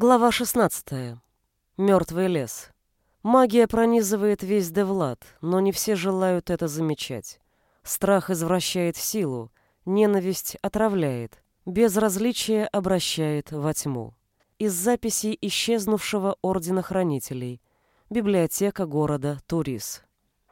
Глава 16. Мертвый лес. Магия пронизывает весь Девлад, но не все желают это замечать. Страх извращает силу, ненависть отравляет, безразличие обращает во тьму. Из записей исчезнувшего Ордена Хранителей. Библиотека города Турис.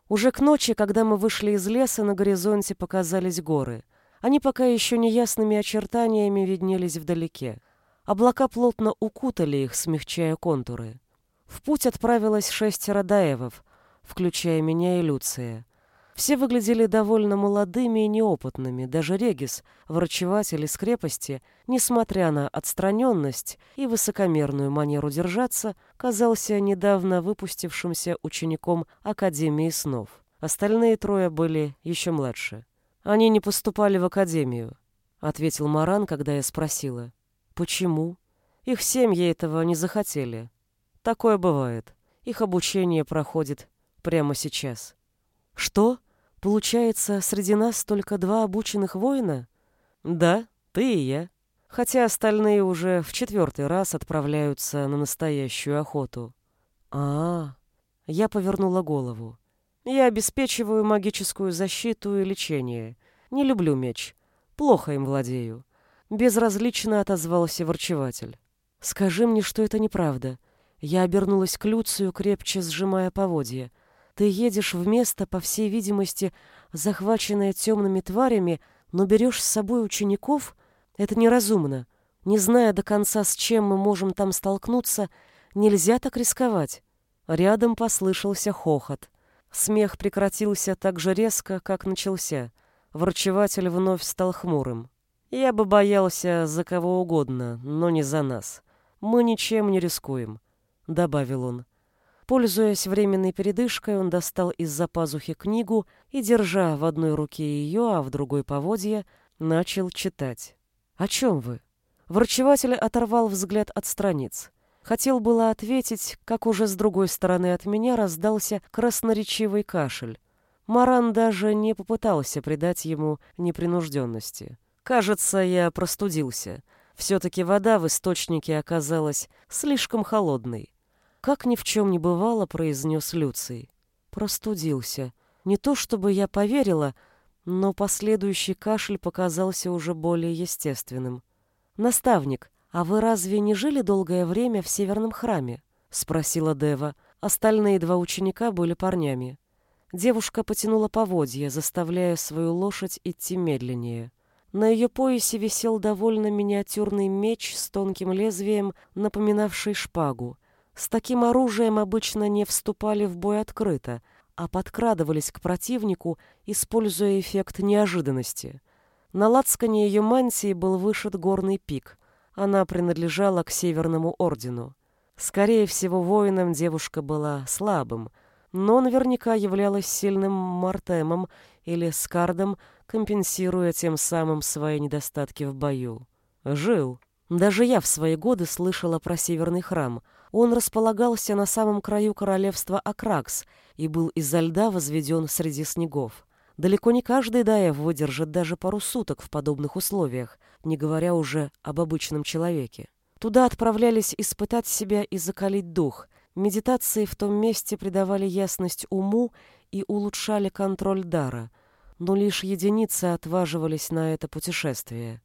Уже к ночи, когда мы вышли из леса, на горизонте показались горы. Они пока еще неясными очертаниями виднелись вдалеке. Облака плотно укутали их, смягчая контуры. В путь отправилось шестеро даевов, включая меня и Люция. Все выглядели довольно молодыми и неопытными, даже Регис, врачеватель из крепости, несмотря на отстраненность и высокомерную манеру держаться, казался недавно выпустившимся учеником Академии снов. Остальные трое были еще младше. «Они не поступали в Академию», — ответил Маран, когда я спросила. Почему? Их семьи этого не захотели. Такое бывает. Их обучение проходит прямо сейчас. Что? Получается, среди нас только два обученных воина? Да, ты и я. Хотя остальные уже в четвертый раз отправляются на настоящую охоту. А, -а, -а. я повернула голову. Я обеспечиваю магическую защиту и лечение. Не люблю меч. Плохо им владею. Безразлично отозвался ворчеватель. «Скажи мне, что это неправда». Я обернулась к Люцию, крепче сжимая поводья. «Ты едешь в место, по всей видимости, захваченное темными тварями, но берешь с собой учеников? Это неразумно. Не зная до конца, с чем мы можем там столкнуться, нельзя так рисковать». Рядом послышался хохот. Смех прекратился так же резко, как начался. Ворчеватель вновь стал хмурым. Я бы боялся за кого угодно, но не за нас. Мы ничем не рискуем, добавил он. Пользуясь временной передышкой, он достал из-за пазухи книгу и, держа в одной руке ее, а в другой поводья, начал читать. «О чем вы?» Врачеватель оторвал взгляд от страниц. Хотел было ответить, как уже с другой стороны от меня раздался красноречивый кашель. Маран даже не попытался придать ему непринужденности. Кажется, я простудился. Все-таки вода в источнике оказалась слишком холодной. Как ни в чем не бывало, произнес Люций. Простудился. Не то чтобы я поверила, но последующий кашель показался уже более естественным. «Наставник, а вы разве не жили долгое время в Северном храме?» — спросила Дева. Остальные два ученика были парнями. Девушка потянула поводья, заставляя свою лошадь идти медленнее. На ее поясе висел довольно миниатюрный меч с тонким лезвием, напоминавший шпагу. С таким оружием обычно не вступали в бой открыто, а подкрадывались к противнику, используя эффект неожиданности. На лацкане ее мантии был вышит горный пик. Она принадлежала к Северному ордену. Скорее всего, воином девушка была слабым, но наверняка являлась сильным мартемом или скардом, компенсируя тем самым свои недостатки в бою. Жил. Даже я в свои годы слышала про Северный храм. Он располагался на самом краю королевства Акракс и был из-за льда возведен среди снегов. Далеко не каждый даев выдержит даже пару суток в подобных условиях, не говоря уже об обычном человеке. Туда отправлялись испытать себя и закалить дух. Медитации в том месте придавали ясность уму и улучшали контроль дара — но лишь единицы отваживались на это путешествие.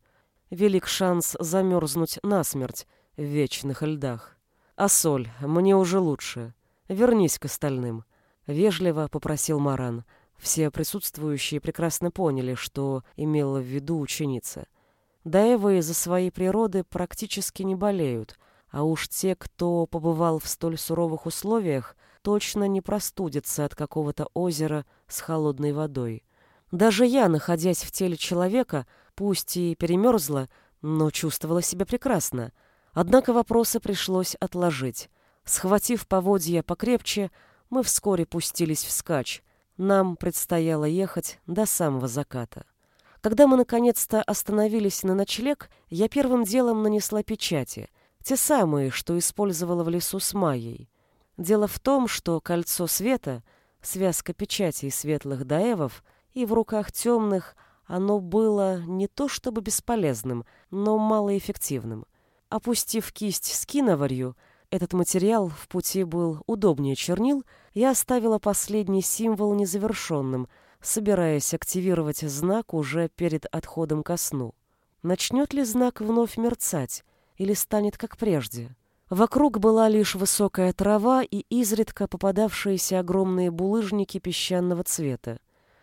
Велик шанс замерзнуть насмерть в вечных льдах. «А соль, мне уже лучше. Вернись к остальным», — вежливо попросил Маран. Все присутствующие прекрасно поняли, что имела в виду ученица. Даевы из-за своей природы практически не болеют, а уж те, кто побывал в столь суровых условиях, точно не простудятся от какого-то озера с холодной водой. Даже я, находясь в теле человека, пусть и перемерзла, но чувствовала себя прекрасно. Однако вопросы пришлось отложить. Схватив поводья покрепче, мы вскоре пустились вскачь. Нам предстояло ехать до самого заката. Когда мы наконец-то остановились на ночлег, я первым делом нанесла печати, те самые, что использовала в лесу с Майей. Дело в том, что кольцо света, связка печатей светлых даевов, и в руках темных оно было не то чтобы бесполезным, но малоэффективным. Опустив кисть с киноварью, этот материал в пути был удобнее чернил, я оставила последний символ незавершенным, собираясь активировать знак уже перед отходом ко сну. Начнет ли знак вновь мерцать или станет как прежде? Вокруг была лишь высокая трава и изредка попадавшиеся огромные булыжники песчаного цвета.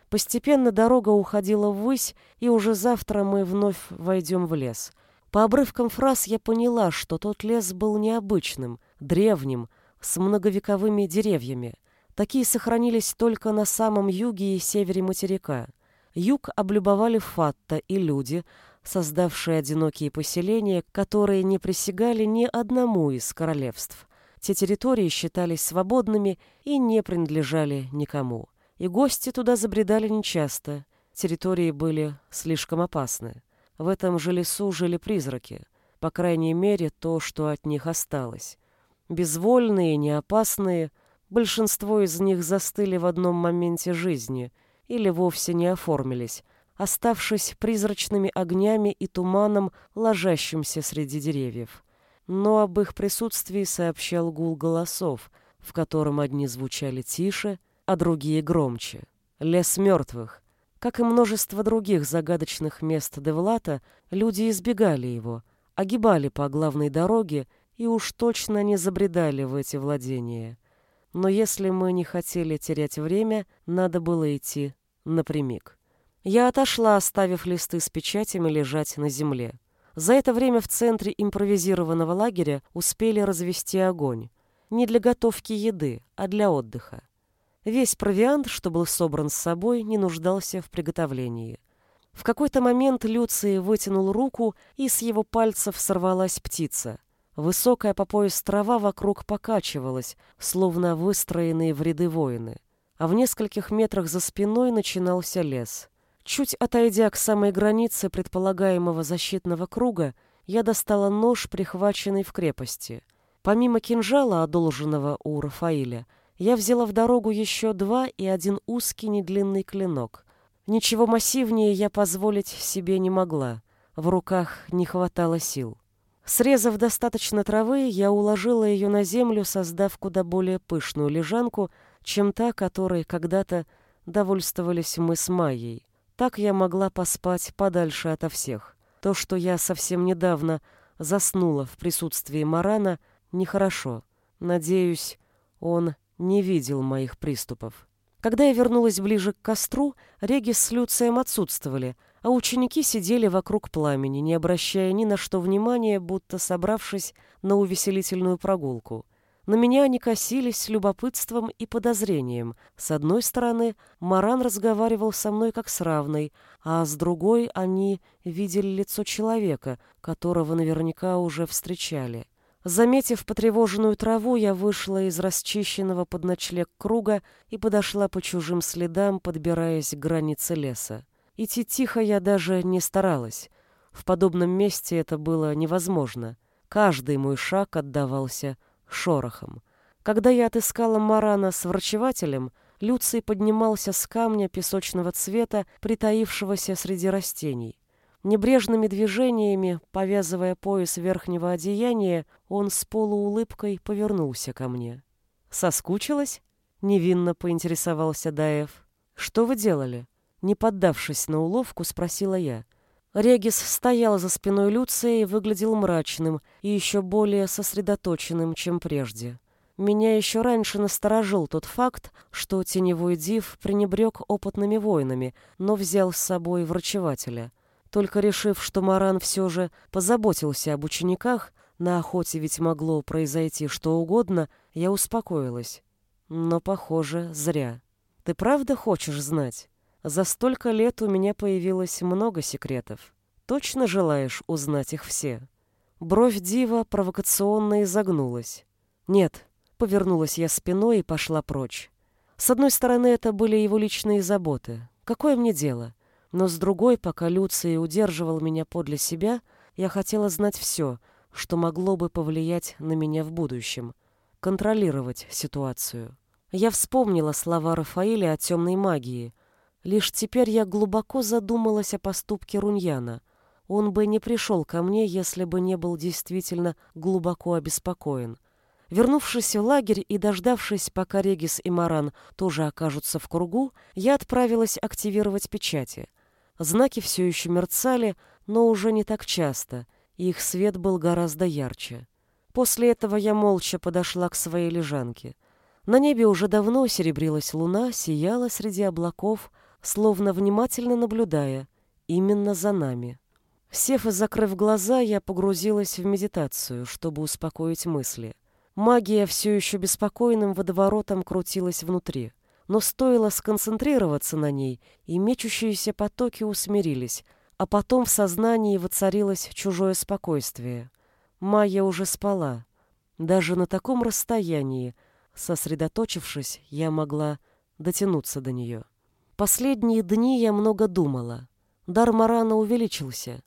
Постепенно дорога уходила ввысь, и уже завтра мы вновь войдем в лес. По обрывкам фраз я поняла, что тот лес был необычным, древним, с многовековыми деревьями. Такие сохранились только на самом юге и севере материка. Юг облюбовали фатта и люди, создавшие одинокие поселения, которые не присягали ни одному из королевств. Те территории считались свободными и не принадлежали никому. И гости туда забредали нечасто. Территории были слишком опасны. В этом же лесу жили призраки. По крайней мере, то, что от них осталось. Безвольные, неопасные, большинство из них застыли в одном моменте жизни или вовсе не оформились, оставшись призрачными огнями и туманом, ложащимся среди деревьев. Но об их присутствии сообщал гул голосов, в котором одни звучали тише, а другие громче. Лес мертвых. Как и множество других загадочных мест Девлата, люди избегали его, огибали по главной дороге и уж точно не забредали в эти владения. Но если мы не хотели терять время, надо было идти напрямик. Я отошла, оставив листы с печатями лежать на земле. За это время в центре импровизированного лагеря успели развести огонь. Не для готовки еды, а для отдыха. Весь провиант, что был собран с собой, не нуждался в приготовлении. В какой-то момент Люций вытянул руку, и с его пальцев сорвалась птица. Высокая по пояс трава вокруг покачивалась, словно выстроенные в ряды воины. А в нескольких метрах за спиной начинался лес. Чуть отойдя к самой границе предполагаемого защитного круга, я достала нож, прихваченный в крепости. Помимо кинжала, одолженного у Рафаиля, я взяла в дорогу еще два и один узкий недлинный клинок. Ничего массивнее я позволить себе не могла. В руках не хватало сил. Срезав достаточно травы, я уложила ее на землю, создав куда более пышную лежанку, чем та, которой когда-то довольствовались мы с Майей. Так я могла поспать подальше ото всех. То, что я совсем недавно заснула в присутствии Марана, нехорошо. Надеюсь, он не видел моих приступов. Когда я вернулась ближе к костру, Регис с Люцием отсутствовали, а ученики сидели вокруг пламени, не обращая ни на что внимания, будто собравшись на увеселительную прогулку. На меня они косились с любопытством и подозрением. С одной стороны, Маран разговаривал со мной как с равной, а с другой они видели лицо человека, которого наверняка уже встречали. Заметив потревоженную траву, я вышла из расчищенного под ночлег круга и подошла по чужим следам, подбираясь к границе леса. Идти тихо я даже не старалась. В подобном месте это было невозможно. Каждый мой шаг отдавался шорохом. Когда я отыскала Марана с врачевателем, Люций поднимался с камня песочного цвета, притаившегося среди растений. Небрежными движениями, повязывая пояс верхнего одеяния, он с полуулыбкой повернулся ко мне. «Соскучилась?» — невинно поинтересовался Даев. «Что вы делали?» Не поддавшись на уловку, спросила я. Регис стоял за спиной Люция и выглядел мрачным и еще более сосредоточенным, чем прежде. Меня еще раньше насторожил тот факт, что теневой див пренебрег опытными воинами, но взял с собой врачевателя. Только решив, что Маран все же позаботился об учениках, на охоте ведь могло произойти что угодно, я успокоилась. Но, похоже, зря. Ты правда хочешь знать? За столько лет у меня появилось много секретов. Точно желаешь узнать их все? Бровь Дива провокационно изогнулась. Нет, повернулась я спиной и пошла прочь. С одной стороны, это были его личные заботы. Какое мне дело? Но с другой, пока Люций удерживал меня подле себя, я хотела знать все, что могло бы повлиять на меня в будущем, контролировать ситуацию. Я вспомнила слова Рафаэля о темной магии, Лишь теперь я глубоко задумалась о поступке Руньяна. он бы не пришел ко мне, если бы не был действительно глубоко обеспокоен. Вернувшись в лагерь и дождавшись, пока Регис и Маран тоже окажутся в кругу, я отправилась активировать печати. Знаки все еще мерцали, но уже не так часто, и их свет был гораздо ярче. После этого я молча подошла к своей лежанке. На небе уже давно серебрилась луна, сияла среди облаков, словно внимательно наблюдая, именно за нами. Сев и закрыв глаза, я погрузилась в медитацию, чтобы успокоить мысли. Магия все еще беспокойным водоворотом крутилась внутри. Но стоило сконцентрироваться на ней, и мечущиеся потоки усмирились, а потом в сознании воцарилось чужое спокойствие. Майя уже спала. Даже на таком расстоянии, сосредоточившись, я могла дотянуться до нее. Последние дни я много думала. Дар Марана увеличился.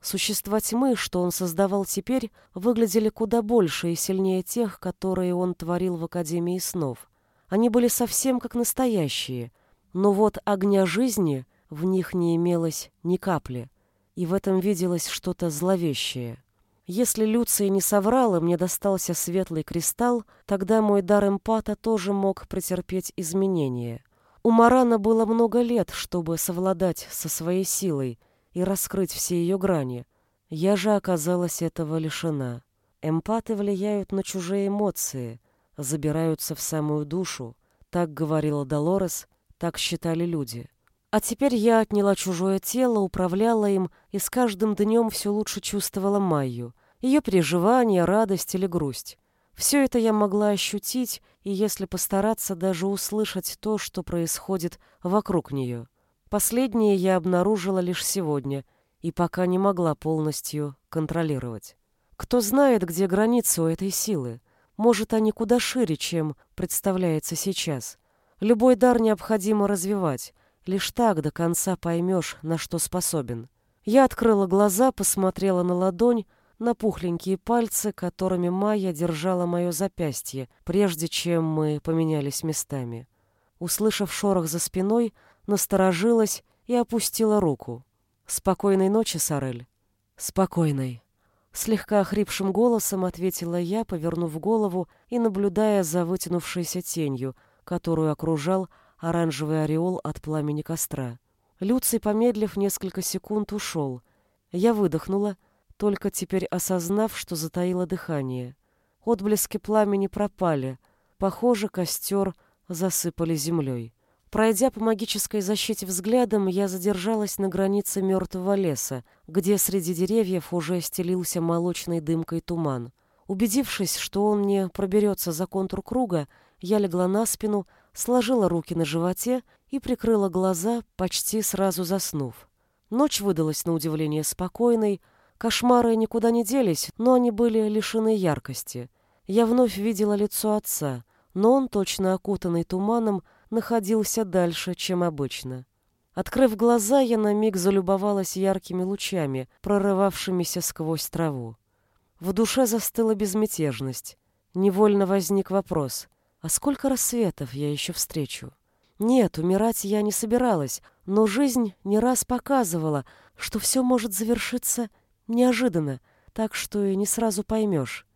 Существа тьмы, что он создавал теперь, выглядели куда больше и сильнее тех, которые он творил в Академии снов. Они были совсем как настоящие, но вот огня жизни в них не имелось ни капли, и в этом виделось что-то зловещее. Если Люция не соврала, мне достался светлый кристалл, тогда мой дар эмпата тоже мог претерпеть изменения. У Марана было много лет, чтобы совладать со своей силой — и раскрыть все ее грани. Я же оказалась этого лишена. Эмпаты влияют на чужие эмоции, забираются в самую душу. Так говорила Долорес, так считали люди. А теперь я отняла чужое тело, управляла им и с каждым днем все лучше чувствовала Майю, ее переживания, радость или грусть. Все это я могла ощутить и, если постараться, даже услышать то, что происходит вокруг нее. Последнее я обнаружила лишь сегодня и пока не могла полностью контролировать. Кто знает, где границы у этой силы? Может, они куда шире, чем представляется сейчас. Любой дар необходимо развивать. Лишь так до конца поймешь, на что способен. Я открыла глаза, посмотрела на ладонь, на пухленькие пальцы, которыми Майя держала мое запястье, прежде чем мы поменялись местами. Услышав шорох за спиной, насторожилась и опустила руку. «Спокойной ночи, Сарель». «Спокойной». Слегка охрипшим голосом ответила я, повернув голову и наблюдая за вытянувшейся тенью, которую окружал оранжевый ореол от пламени костра. Люций, помедлив несколько секунд, ушел. Я выдохнула, только теперь осознав, что затаило дыхание. Отблески пламени пропали. Похоже, костер засыпали землей. Пройдя по магической защите взглядом, я задержалась на границе мертвого леса, где среди деревьев уже стелился молочной дымкой туман. Убедившись, что он не проберется за контур круга, я легла на спину, сложила руки на животе и прикрыла глаза, почти сразу заснув. Ночь выдалась на удивление спокойной, кошмары никуда не делись, но они были лишены яркости. Я вновь видела лицо отца, но он, точно окутанный туманом, находился дальше, чем обычно. Открыв глаза, я на миг залюбовалась яркими лучами, прорывавшимися сквозь траву. В душе застыла безмятежность. Невольно возник вопрос, а сколько рассветов я еще встречу? Нет, умирать я не собиралась, но жизнь не раз показывала, что все может завершиться неожиданно, так что и не сразу поймешь.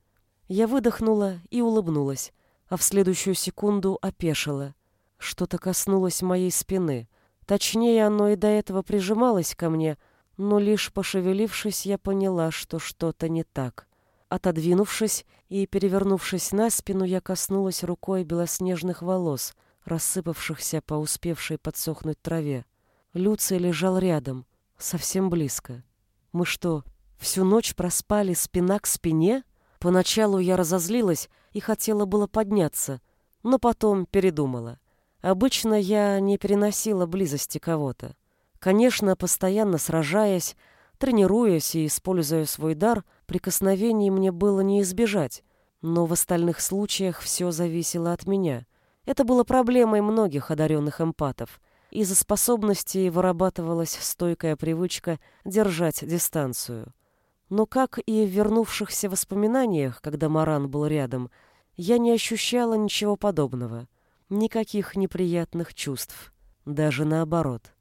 Я выдохнула и улыбнулась, а в следующую секунду опешила. Что-то коснулось моей спины. Точнее, оно и до этого прижималось ко мне, но лишь пошевелившись, я поняла, что что-то не так. Отодвинувшись и перевернувшись на спину, я коснулась рукой белоснежных волос, рассыпавшихся по успевшей подсохнуть траве. Люций лежал рядом, совсем близко. Мы что, всю ночь проспали спина к спине? Поначалу я разозлилась и хотела было подняться, но потом передумала. Обычно я не переносила близости кого-то. Конечно, постоянно сражаясь, тренируясь и используя свой дар, прикосновений мне было не избежать, но в остальных случаях все зависело от меня. Это было проблемой многих одаренных эмпатов. Из-за способностей вырабатывалась стойкая привычка держать дистанцию. Но как и в вернувшихся воспоминаниях, когда Маран был рядом, я не ощущала ничего подобного — Никаких неприятных чувств. Даже наоборот.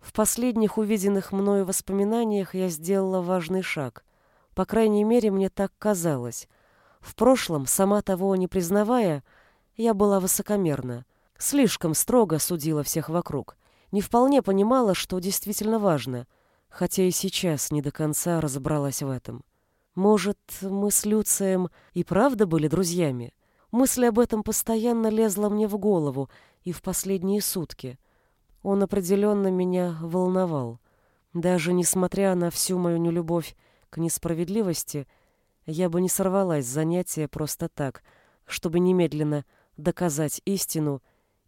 В последних увиденных мною воспоминаниях я сделала важный шаг. По крайней мере, мне так казалось. В прошлом, сама того не признавая, я была высокомерна. Слишком строго судила всех вокруг. Не вполне понимала, что действительно важно, хотя и сейчас не до конца разобралась в этом. Может, мы с Люцием и правда были друзьями? Мысль об этом постоянно лезла мне в голову и в последние сутки. Он определенно меня волновал. Даже несмотря на всю мою нелюбовь к несправедливости, я бы не сорвалась с занятия просто так, чтобы немедленно доказать истину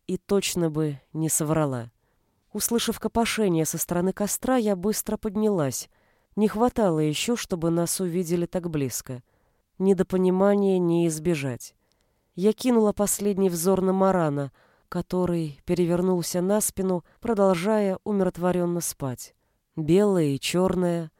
и точно бы не соврала. Услышав копошение со стороны костра, я быстро поднялась. Не хватало еще, чтобы нас увидели так близко. Недопонимания не избежать. Я кинула последний взор на Марана — который перевернулся на спину, продолжая умиротворенно спать. Белое и черное.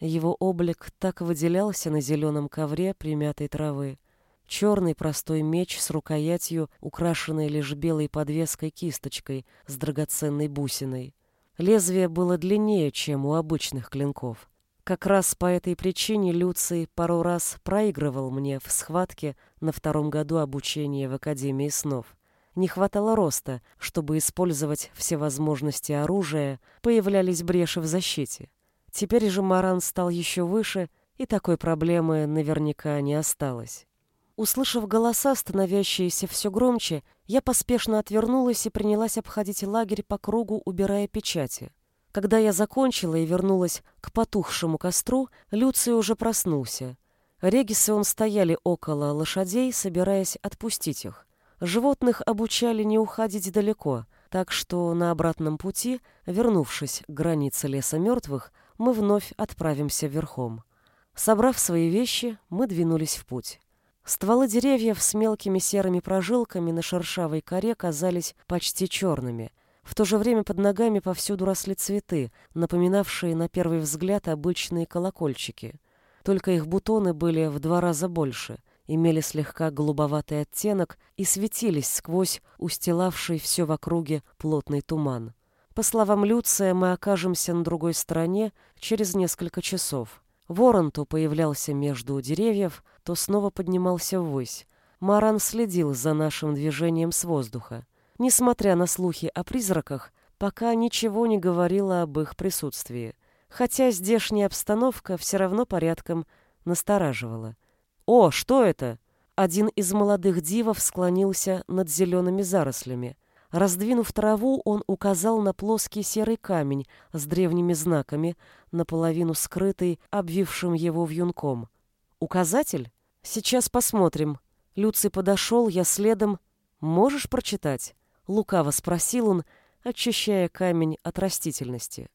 Его облик так выделялся на зеленом ковре примятой травы. Черный простой меч с рукоятью, украшенной лишь белой подвеской кисточкой с драгоценной бусиной. Лезвие было длиннее, чем у обычных клинков. Как раз по этой причине Люций пару раз проигрывал мне в схватке на втором году обучения в Академии снов. Не хватало роста, чтобы использовать все возможности оружия, появлялись бреши в защите. Теперь же Маран стал еще выше, и такой проблемы наверняка не осталось. Услышав голоса, становящиеся все громче, я поспешно отвернулась и принялась обходить лагерь по кругу, убирая печати. Когда я закончила и вернулась к потухшему костру, Люций уже проснулся. Регисы он стояли около лошадей, собираясь отпустить их. Животных обучали не уходить далеко, так что на обратном пути, вернувшись к границе леса мертвых, мы вновь отправимся верхом. Собрав свои вещи, мы двинулись в путь. Стволы деревьев с мелкими серыми прожилками на шершавой коре казались почти черными. В то же время под ногами повсюду росли цветы, напоминавшие на первый взгляд обычные колокольчики. Только их бутоны были в два раза больше, имели слегка голубоватый оттенок и светились сквозь устилавший все в округе плотный туман. По словам Люция, мы окажемся на другой стороне через несколько часов. Ворон то появлялся между деревьев, то снова поднимался ввысь. Маран следил за нашим движением с воздуха. Несмотря на слухи о призраках, пока ничего не говорило об их присутствии. Хотя здешняя обстановка все равно порядком настораживала. «О, что это?» Один из молодых дивов склонился над зелеными зарослями. Раздвинув траву, он указал на плоский серый камень с древними знаками, наполовину скрытый, обвившим его вьюнком. «Указатель? Сейчас посмотрим». Люций подошел, я следом. «Можешь прочитать?» Лукаво спросил он, очищая камень от растительности.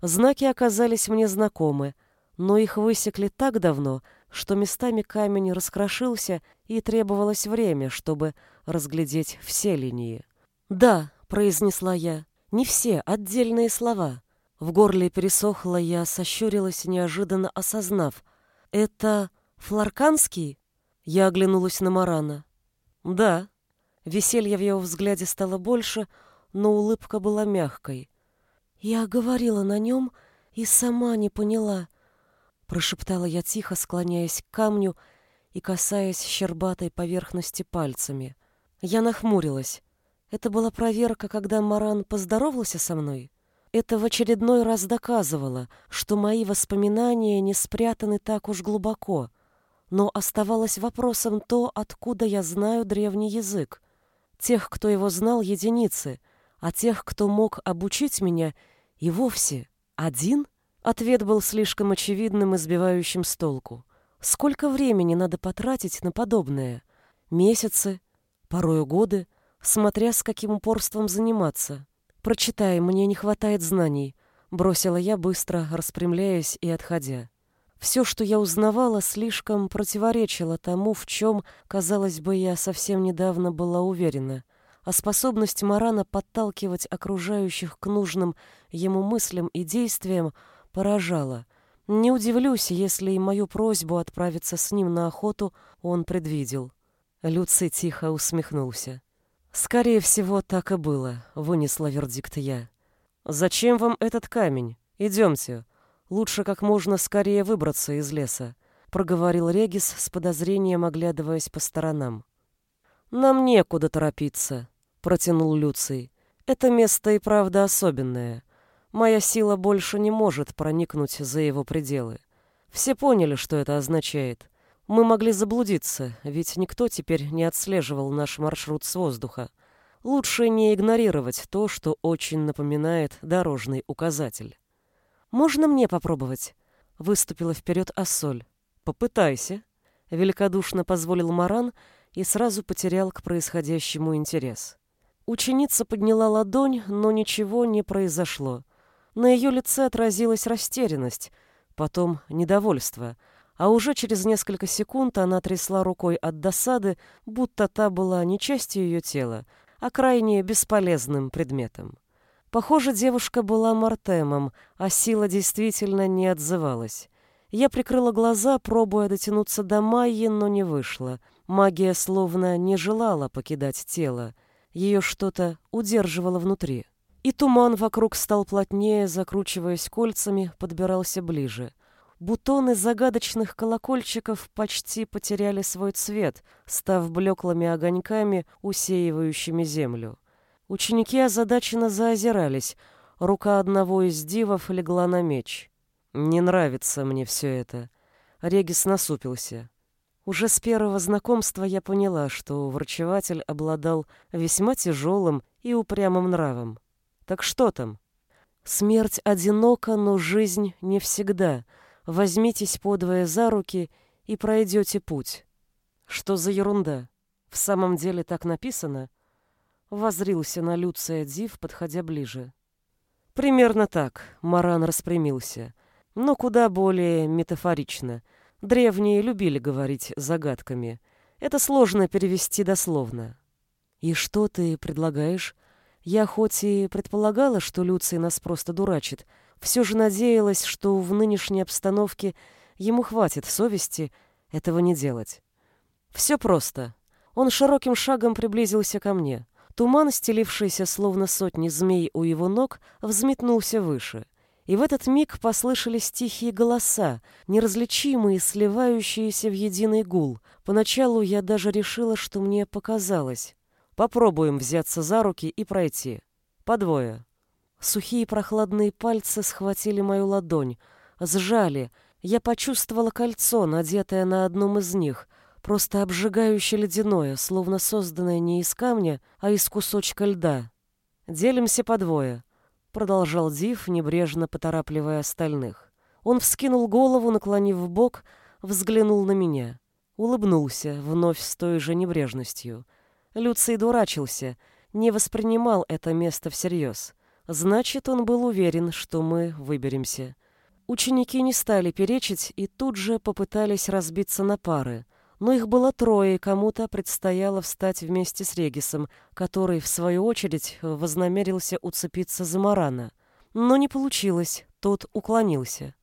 Знаки оказались мне знакомы, но их высекли так давно, что местами камень раскрошился и требовалось время, чтобы разглядеть все линии. «Да», — произнесла я, — «не все, отдельные слова». В горле пересохло, я сощурилась, неожиданно осознав. «Это фларканский?» Я оглянулась на Марана. «Да». Веселье в его взгляде стало больше, но улыбка была мягкой. «Я говорила на нем и сама не поняла» прошептала я тихо, склоняясь к камню и касаясь щербатой поверхности пальцами. Я нахмурилась. Это была проверка, когда Маран поздоровался со мной. Это в очередной раз доказывало, что мои воспоминания не спрятаны так уж глубоко. Но оставалось вопросом то, откуда я знаю древний язык. Тех, кто его знал, единицы, а тех, кто мог обучить меня, и вовсе один — Ответ был слишком очевидным и сбивающим с толку. Сколько времени надо потратить на подобное? Месяцы, порою годы, смотря с каким упорством заниматься. «Прочитай, мне не хватает знаний», — бросила я, быстро распрямляясь и отходя. Все, что я узнавала, слишком противоречило тому, в чем, казалось бы, я совсем недавно была уверена. А способность Марана подталкивать окружающих к нужным ему мыслям и действиям — поражало. Не удивлюсь, если и мою просьбу отправиться с ним на охоту он предвидел. Люций тихо усмехнулся. «Скорее всего, так и было», — вынесла вердикт я. «Зачем вам этот камень? Идемте. Лучше как можно скорее выбраться из леса», — проговорил Регис с подозрением, оглядываясь по сторонам. «Нам некуда торопиться», — протянул Люций. «Это место и правда особенное. Моя сила больше не может проникнуть за его пределы. Все поняли, что это означает. Мы могли заблудиться, ведь никто теперь не отслеживал наш маршрут с воздуха. Лучше не игнорировать то, что очень напоминает дорожный указатель. «Можно мне попробовать?» — выступила вперед Ассоль. «Попытайся», — великодушно позволил Маран и сразу потерял к происходящему интерес. Ученица подняла ладонь, но ничего не произошло. На ее лице отразилась растерянность, потом недовольство, а уже через несколько секунд она трясла рукой от досады, будто та была не частью ее тела, а крайне бесполезным предметом. Похоже, девушка была Мартемом, а сила действительно не отзывалась. Я прикрыла глаза, пробуя дотянуться до Майи, но не вышло. Магия словно не желала покидать тело. Ее что-то удерживало внутри. И туман вокруг стал плотнее, закручиваясь кольцами, подбирался ближе. Бутоны загадочных колокольчиков почти потеряли свой цвет, став блеклыми огоньками, усеивающими землю. Ученики озадаченно заозирались. Рука одного из дивов легла на меч. «Не нравится мне все это». Регис насупился. Уже с первого знакомства я поняла, что врачеватель обладал весьма тяжелым и упрямым нравом. Так что там? Смерть одинока, но жизнь не всегда — Возьмитесь подвое за руки и пройдете путь. Что за ерунда? В самом деле так написано? Возрился на Люция Див, подходя ближе. Примерно так, Маран распрямился. Но куда более метафорично. Древние любили говорить загадками. Это сложно перевести дословно. «И что ты предлагаешь? Я хоть и предполагала, что Люций нас просто дурачит, все же надеялась, что в нынешней обстановке ему хватит совести этого не делать. Все просто. Он широким шагом приблизился ко мне. Туман, стелившийся словно сотни змей у его ног, взметнулся выше. И в этот миг послышались тихие голоса, неразличимые, сливающиеся в единый гул. Поначалу я даже решила, что мне показалось. Попробуем взяться за руки и пройти. По двое. Сухие прохладные пальцы схватили мою ладонь, сжали. Я почувствовала кольцо, надетое на одном из них, просто обжигающе ледяное, словно созданное не из камня, а из кусочка льда. «Делимся по двое», — продолжал Див, небрежно поторапливая остальных. Он вскинул голову, наклонив в бок, взглянул на меня. Улыбнулся, вновь с той же небрежностью. Люций дурачился, не воспринимал это место всерьез. Значит, он был уверен, что мы выберемся. Ученики не стали перечить и тут же попытались разбиться на пары. Но их было трое, и кому-то предстояло встать вместе с Регисом, который, в свою очередь, вознамерился уцепиться за Марана. Но не получилось, тот уклонился.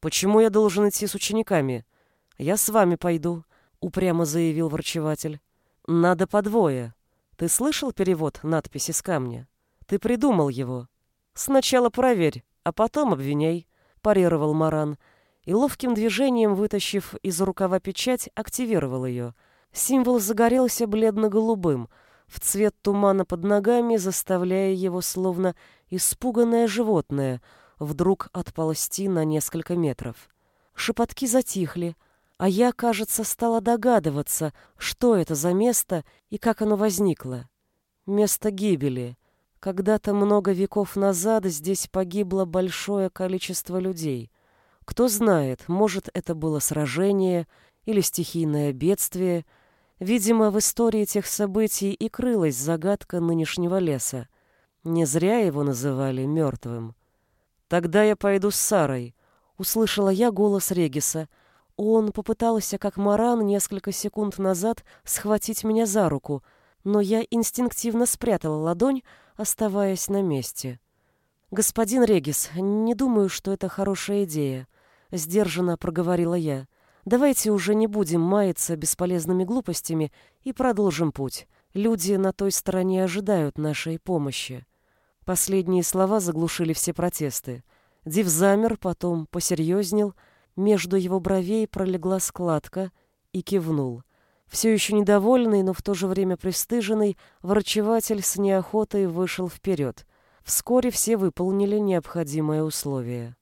«Почему я должен идти с учениками?» «Я с вами пойду», — упрямо заявил врачеватель. «Надо по двое. Ты слышал перевод надписи с камня? Ты придумал его. «Сначала проверь, а потом обвиняй», — парировал Маран, и ловким движением, вытащив из рукава печать, активировал ее. Символ загорелся бледно-голубым, в цвет тумана под ногами, заставляя его, словно испуганное животное, вдруг отползти на несколько метров. Шепотки затихли, а я, кажется, стала догадываться, что это за место и как оно возникло. Место гибели — когда-то много веков назад здесь погибло большое количество людей. Кто знает, может, это было сражение или стихийное бедствие. Видимо, в истории тех событий и крылась загадка нынешнего леса. Не зря его называли мертвым. «Тогда я пойду с Сарой», — услышала я голос Региса. Он попытался, как Маран, несколько секунд назад схватить меня за руку, но я инстинктивно спрятала ладонь, оставаясь на месте. «Господин Регис, не думаю, что это хорошая идея», — сдержанно проговорила я. «Давайте уже не будем маяться бесполезными глупостями и продолжим путь. Люди на той стороне ожидают нашей помощи». Последние слова заглушили все протесты. Див замер, потом посерьезнел, между его бровей пролегла складка и кивнул. Все еще недовольный, но в то же время пристыженный, врачеватель с неохотой вышел вперед. Вскоре все выполнили необходимое условие.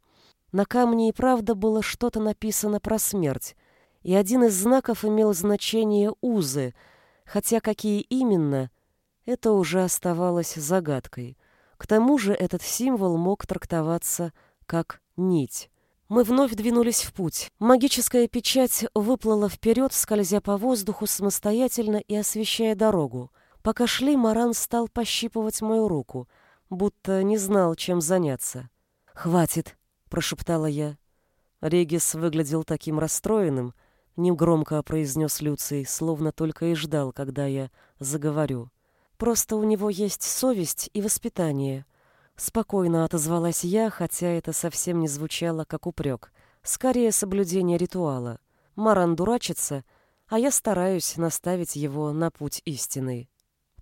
На камне и правда было что-то написано про смерть, и один из знаков имел значение узы, хотя какие именно, это уже оставалось загадкой. К тому же этот символ мог трактоваться как нить. Мы вновь двинулись в путь. Магическая печать выплыла вперед, скользя по воздуху самостоятельно и освещая дорогу. Пока шли, Маран стал пощипывать мою руку, будто не знал, чем заняться. «Хватит», — прошептала я. Регис выглядел таким расстроенным, негромко произнес Люций, словно только и ждал, когда я заговорю. Просто у него есть совесть и воспитание. Спокойно отозвалась я, хотя это совсем не звучало как упрек. Скорее, соблюдение ритуала. Маран дурачится, а я стараюсь наставить его на путь истины.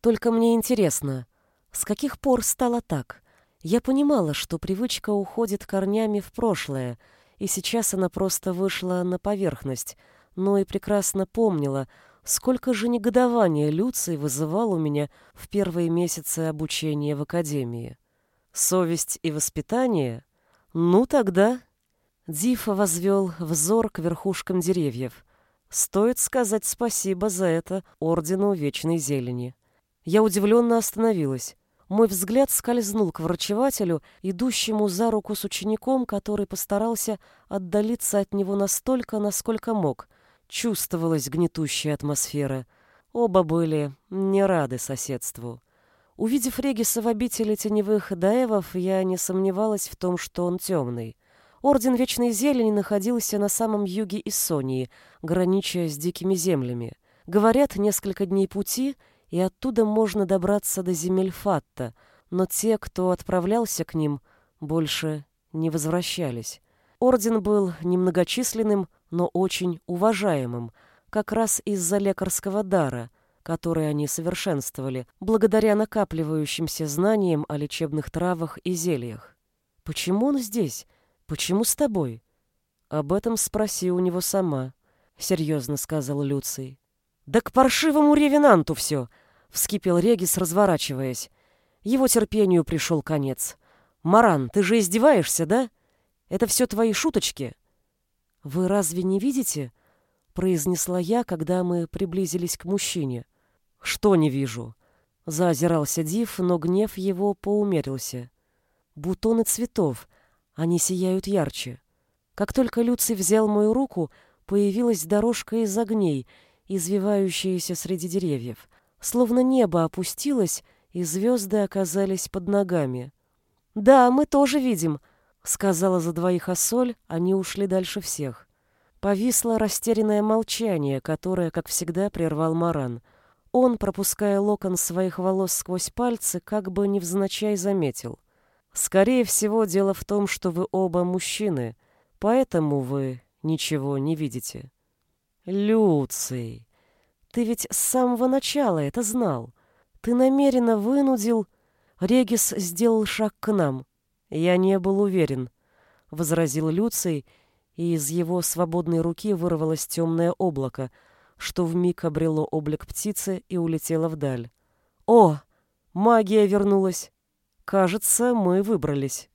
Только мне интересно, с каких пор стало так? Я понимала, что привычка уходит корнями в прошлое, и сейчас она просто вышла на поверхность, но и прекрасно помнила, сколько же негодования Люций вызывал у меня в первые месяцы обучения в академии. Совесть и воспитание? Ну тогда... Дифа возвел взор к верхушкам деревьев. Стоит сказать спасибо за это Ордену Вечной Зелени. Я удивленно остановилась. Мой взгляд скользнул к врачевателю, идущему за руку с учеником, который постарался отдалиться от него настолько, насколько мог. Чувствовалась гнетущая атмосфера. Оба были не рады соседству. Увидев Региса в обители теневых даевов, я не сомневалась в том, что он темный. Орден Вечной Зелени находился на самом юге Иссонии, гранича с дикими землями. Говорят, несколько дней пути, и оттуда можно добраться до земель Фатта, но те, кто отправлялся к ним, больше не возвращались. Орден был немногочисленным, но очень уважаемым, как раз из-за лекарского дара — которые они совершенствовали, благодаря накапливающимся знаниям о лечебных травах и зельях. Почему он здесь? Почему с тобой? Об этом спроси у него сама, серьезно сказал Люций. Да к паршивому ревенанту все, вскипел Регис, разворачиваясь. Его терпению пришел конец. Маран, ты же издеваешься, да? Это все твои шуточки. Вы разве не видите? произнесла я, когда мы приблизились к мужчине. Что не вижу? Заозирался Див, но гнев его поумерился. Бутоны цветов, они сияют ярче. Как только Люций взял мою руку, появилась дорожка из огней, извивающаяся среди деревьев. Словно небо опустилось, и звезды оказались под ногами. «Да, мы тоже видим», — сказала за двоих Ассоль, они ушли дальше всех. Повисло растерянное молчание, которое, как всегда, прервал Маран — он, пропуская локон своих волос сквозь пальцы, как бы невзначай заметил. «Скорее всего, дело в том, что вы оба мужчины, поэтому вы ничего не видите». «Люций, ты ведь с самого начала это знал. Ты намеренно вынудил...» Регис сделал шаг к нам. «Я не был уверен», — возразил Люций, и из его свободной руки вырвалось темное облако — что вмиг обрело облик птицы и улетело вдаль. О, магия вернулась. Кажется, мы выбрались.